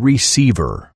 receiver.